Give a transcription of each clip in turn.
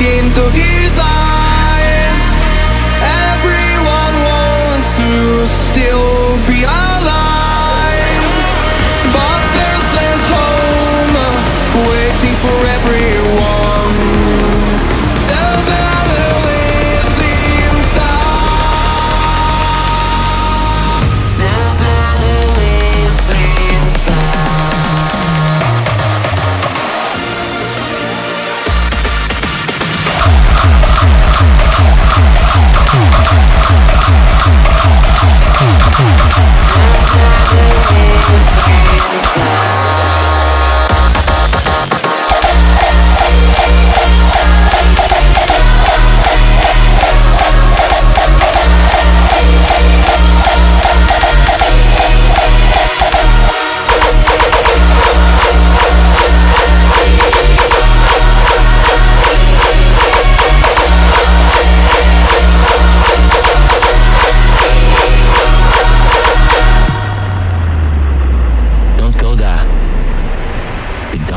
look into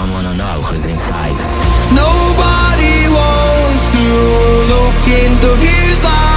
don't wanna know who's inside. Nobody wants to look into his eyes.